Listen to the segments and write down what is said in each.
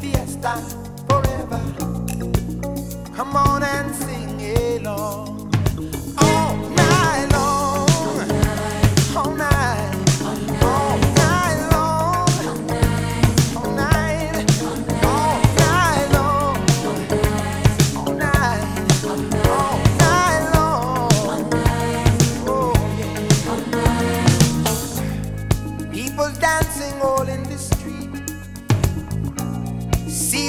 Fiesta, forever. Come on and sing along. All night long. All night. All night long. All night. All night long. All night. All night long. Oh. People dancing all in. See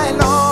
night long.